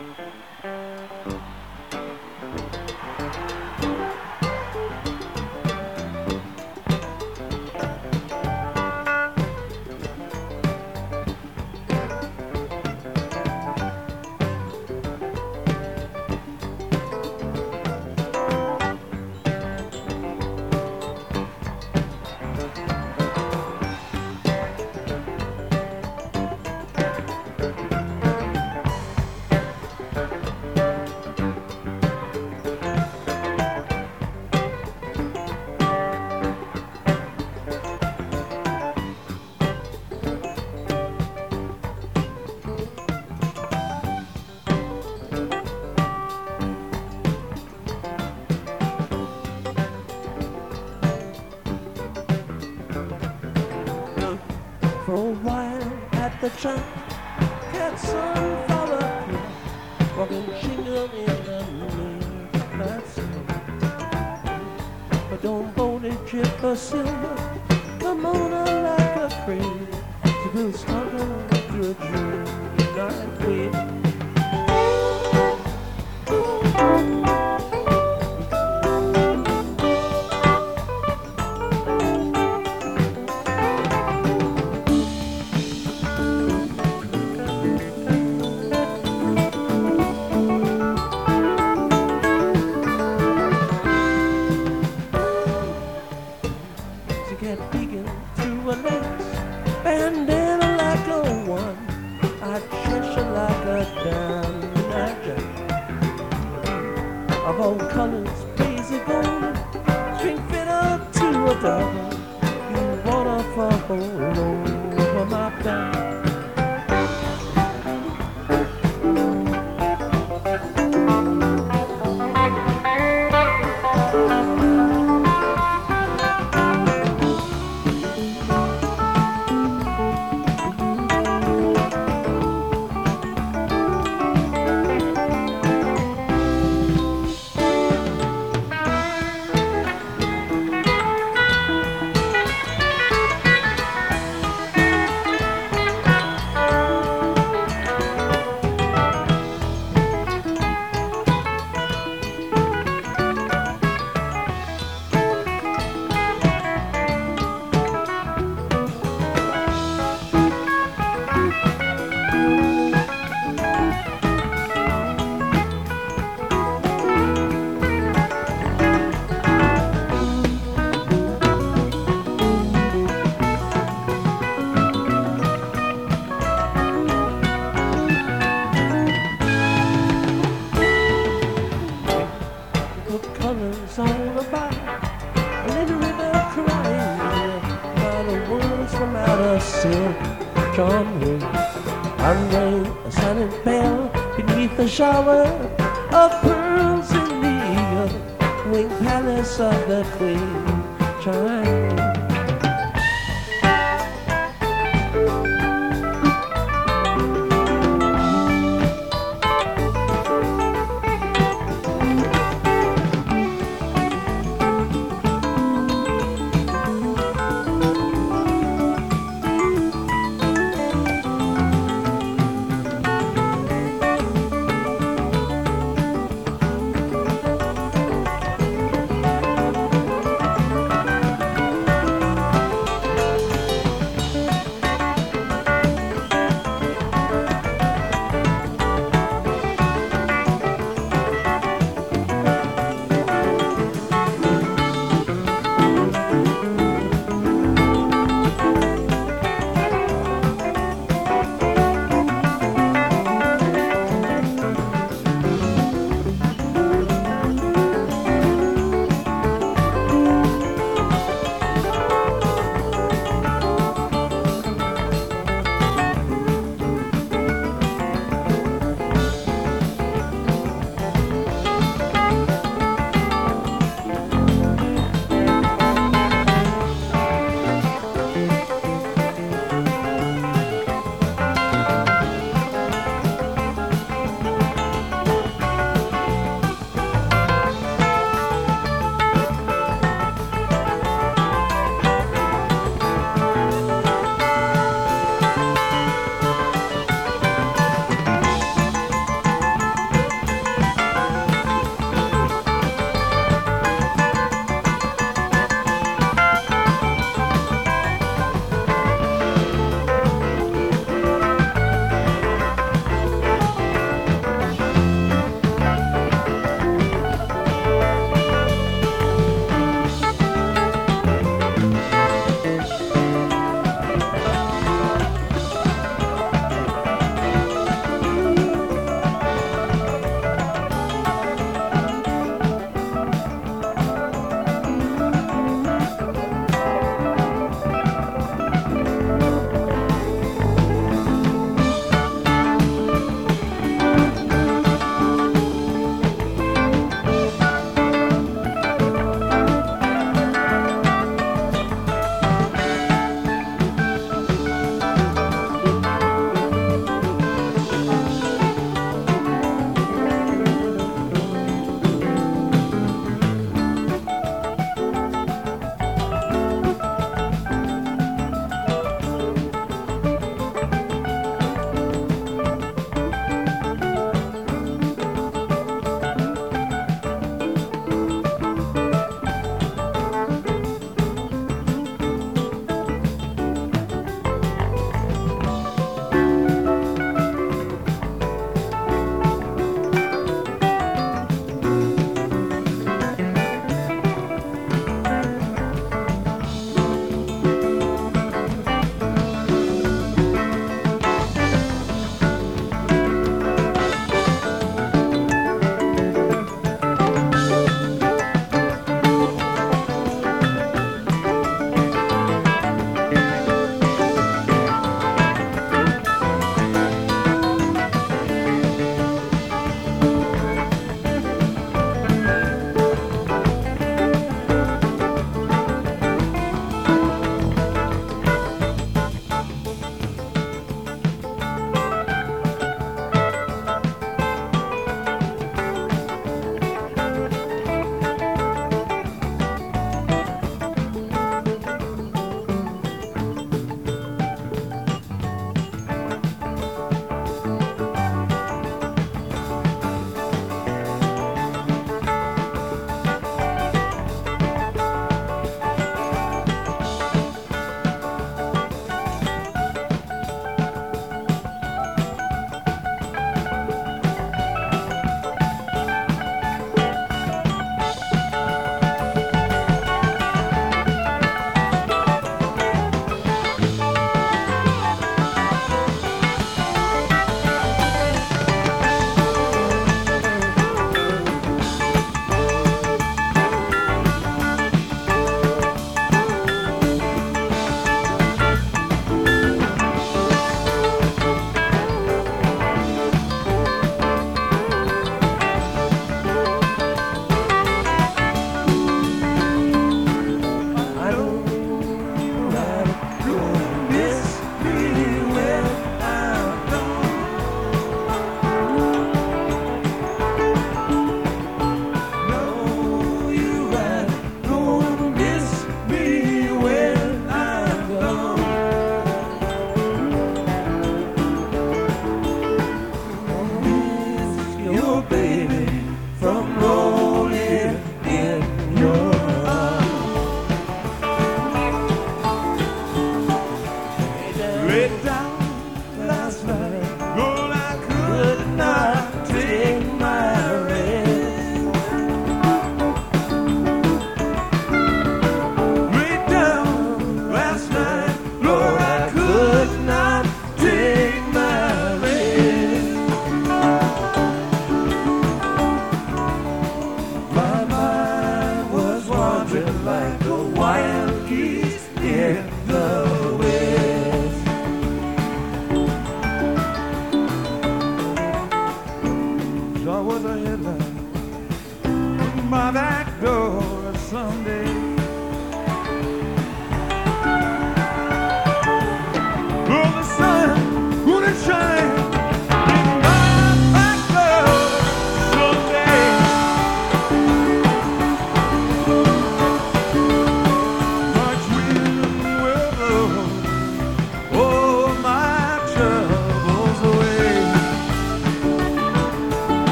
Mm-hmm. the trunk. Cats on fire, walking shingle in the moonlight. But don't hold a chip or silver. Come on, I like a crane. You will struggle through a dream night. Wait. down.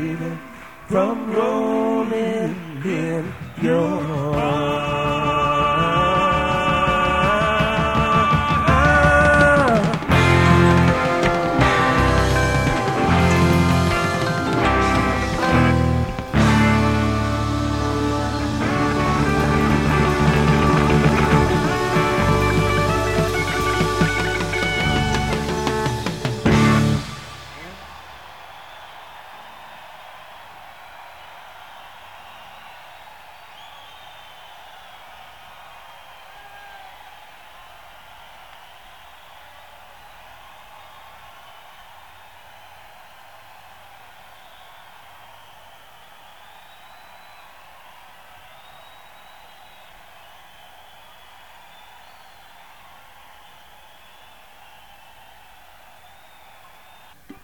Baby from rolling in your arms.